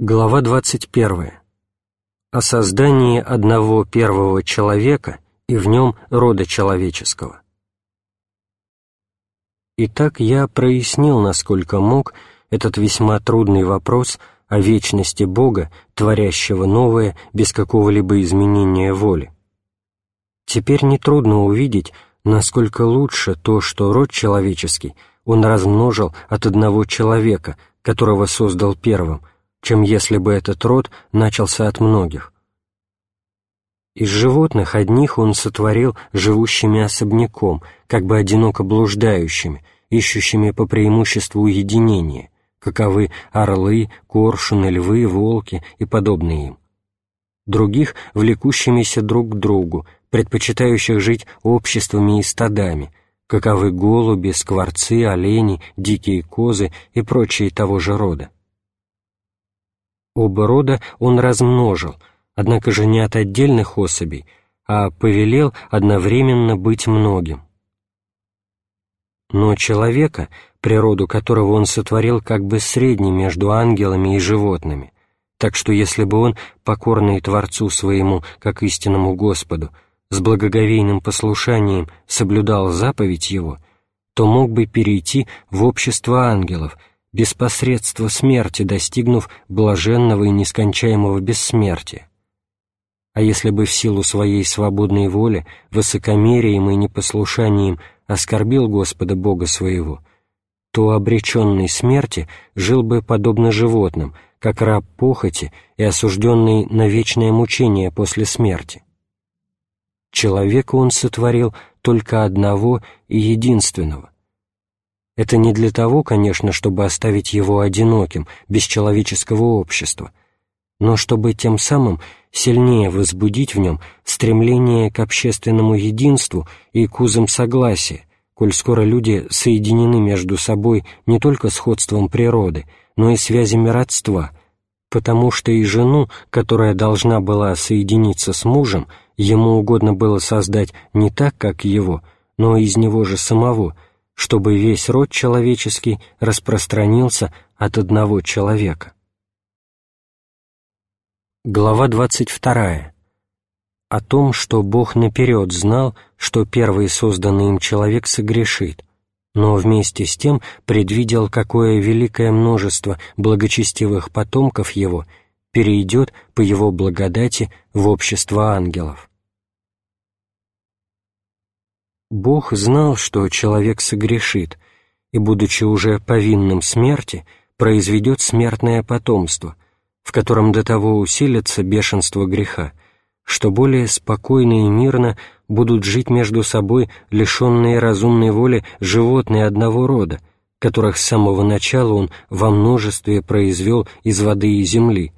Глава 21. О создании одного первого человека и в нем рода человеческого. Итак, я прояснил, насколько мог, этот весьма трудный вопрос о вечности Бога, творящего новое без какого-либо изменения воли. Теперь нетрудно увидеть, насколько лучше то, что род человеческий он размножил от одного человека, которого создал первым – чем если бы этот род начался от многих. Из животных одних он сотворил живущими особняком, как бы одиноко блуждающими, ищущими по преимуществу уединения, каковы орлы, коршуны, львы, волки и подобные им. Других — влекущимися друг к другу, предпочитающих жить обществами и стадами, каковы голуби, скворцы, олени, дикие козы и прочие того же рода. Оба рода он размножил, однако же не от отдельных особей, а повелел одновременно быть многим. Но человека, природу которого он сотворил как бы средней между ангелами и животными, так что если бы он, покорный Творцу своему, как истинному Господу, с благоговейным послушанием соблюдал заповедь его, то мог бы перейти в общество ангелов — без посредства смерти достигнув блаженного и нескончаемого бессмертия. А если бы в силу своей свободной воли, высокомерием и непослушанием оскорбил Господа Бога своего, то обреченный смерти жил бы подобно животным, как раб похоти и осужденный на вечное мучение после смерти. Человека он сотворил только одного и единственного, это не для того, конечно, чтобы оставить его одиноким, без человеческого общества, но чтобы тем самым сильнее возбудить в нем стремление к общественному единству и к узам согласия, коль скоро люди соединены между собой не только сходством природы, но и связями родства, потому что и жену, которая должна была соединиться с мужем, ему угодно было создать не так, как его, но из него же самого – чтобы весь род человеческий распространился от одного человека. Глава 22. О том, что Бог наперед знал, что первый созданный им человек согрешит, но вместе с тем предвидел, какое великое множество благочестивых потомков его перейдет по его благодати в общество ангелов. Бог знал, что человек согрешит, и, будучи уже повинным смерти, произведет смертное потомство, в котором до того усилится бешенство греха, что более спокойно и мирно будут жить между собой лишенные разумной воли животные одного рода, которых с самого начала он во множестве произвел из воды и земли,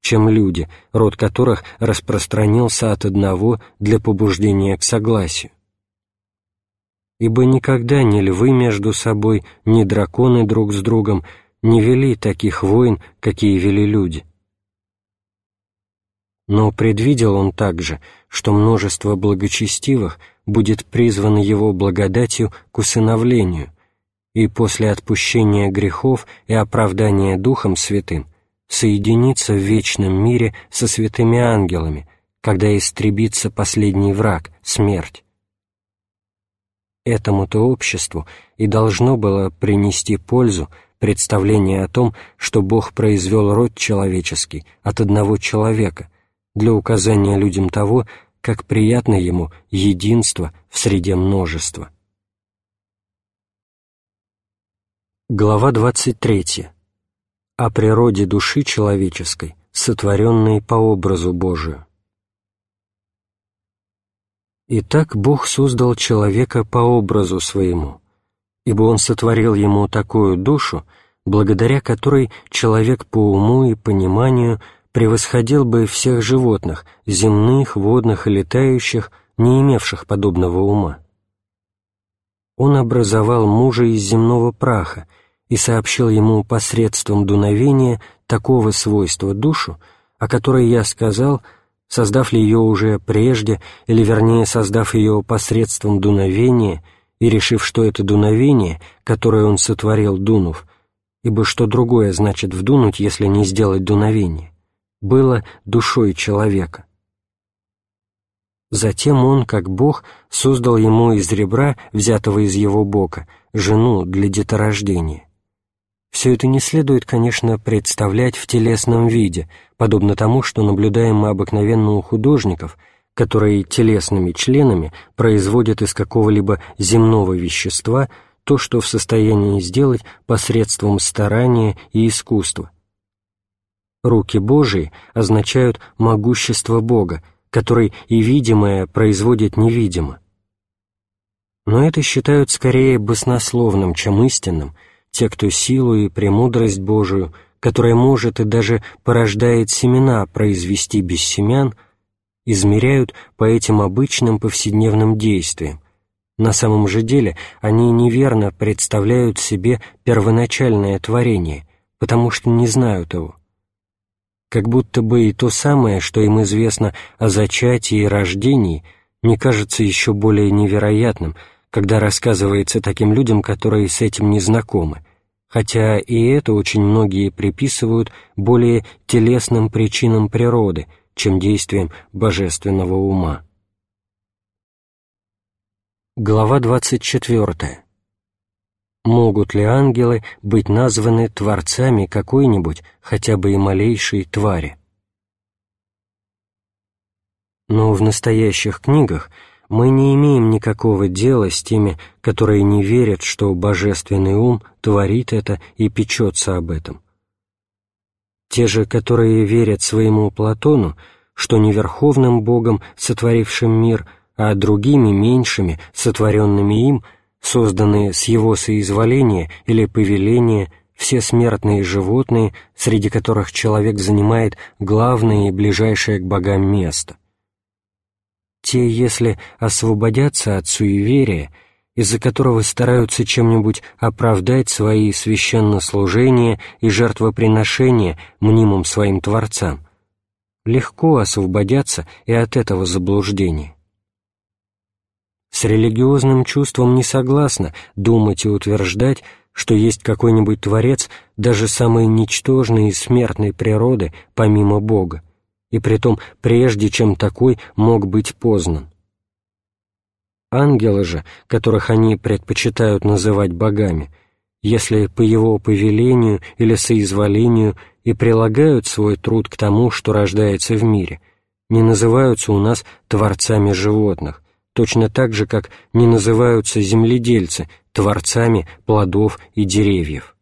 чем люди, род которых распространился от одного для побуждения к согласию ибо никогда ни львы между собой, ни драконы друг с другом не вели таких войн, какие вели люди. Но предвидел он также, что множество благочестивых будет призвано его благодатью к усыновлению, и после отпущения грехов и оправдания Духом Святым соединиться в вечном мире со святыми ангелами, когда истребится последний враг — смерть этому-то обществу и должно было принести пользу представление о том, что Бог произвел род человеческий от одного человека для указания людям того, как приятно ему единство в среде множества. Глава 23. О природе души человеческой, сотворенной по образу Божию. Итак, Бог создал человека по образу своему, ибо Он сотворил ему такую душу, благодаря которой человек по уму и пониманию превосходил бы всех животных, земных, водных и летающих, не имевших подобного ума. Он образовал мужа из земного праха и сообщил ему посредством дуновения такого свойства душу, о которой я сказал – создав ли ее уже прежде, или вернее создав ее посредством дуновения, и решив, что это дуновение, которое он сотворил, дунув, ибо что другое значит вдунуть, если не сделать дуновение, было душой человека. Затем он, как Бог, создал ему из ребра, взятого из его бока, жену для деторождения. Все это не следует, конечно, представлять в телесном виде, подобно тому, что наблюдаем мы обыкновенно у художников, которые телесными членами производят из какого-либо земного вещества то, что в состоянии сделать посредством старания и искусства. Руки Божии означают могущество Бога, который и видимое производит невидимо. Но это считают скорее баснословным, чем истинным, те, кто силу и премудрость Божию, которая может и даже порождает семена произвести без семян, измеряют по этим обычным повседневным действиям. На самом же деле они неверно представляют себе первоначальное творение, потому что не знают его как будто бы и то самое, что им известно о зачатии и рождении, не кажется еще более невероятным, когда рассказывается таким людям, которые с этим не знакомы, хотя и это очень многие приписывают более телесным причинам природы, чем действиям божественного ума. Глава 24 могут ли ангелы быть названы творцами какой-нибудь, хотя бы и малейшей твари. Но в настоящих книгах мы не имеем никакого дела с теми, которые не верят, что божественный ум творит это и печется об этом. Те же, которые верят своему Платону, что не верховным Богом, сотворившим мир, а другими меньшими, сотворенными им – созданные с его соизволения или повеления все смертные животные, среди которых человек занимает главное и ближайшее к богам место. Те, если освободятся от суеверия, из-за которого стараются чем-нибудь оправдать свои священнослужения и жертвоприношения мнимым своим творцам, легко освободятся и от этого заблуждения. С религиозным чувством не согласна думать и утверждать, что есть какой-нибудь Творец даже самой ничтожной и смертной природы, помимо Бога, и притом прежде, чем такой мог быть познан. Ангелы же, которых они предпочитают называть богами, если по его повелению или соизволению и прилагают свой труд к тому, что рождается в мире, не называются у нас творцами животных, точно так же, как не называются земледельцы творцами плодов и деревьев.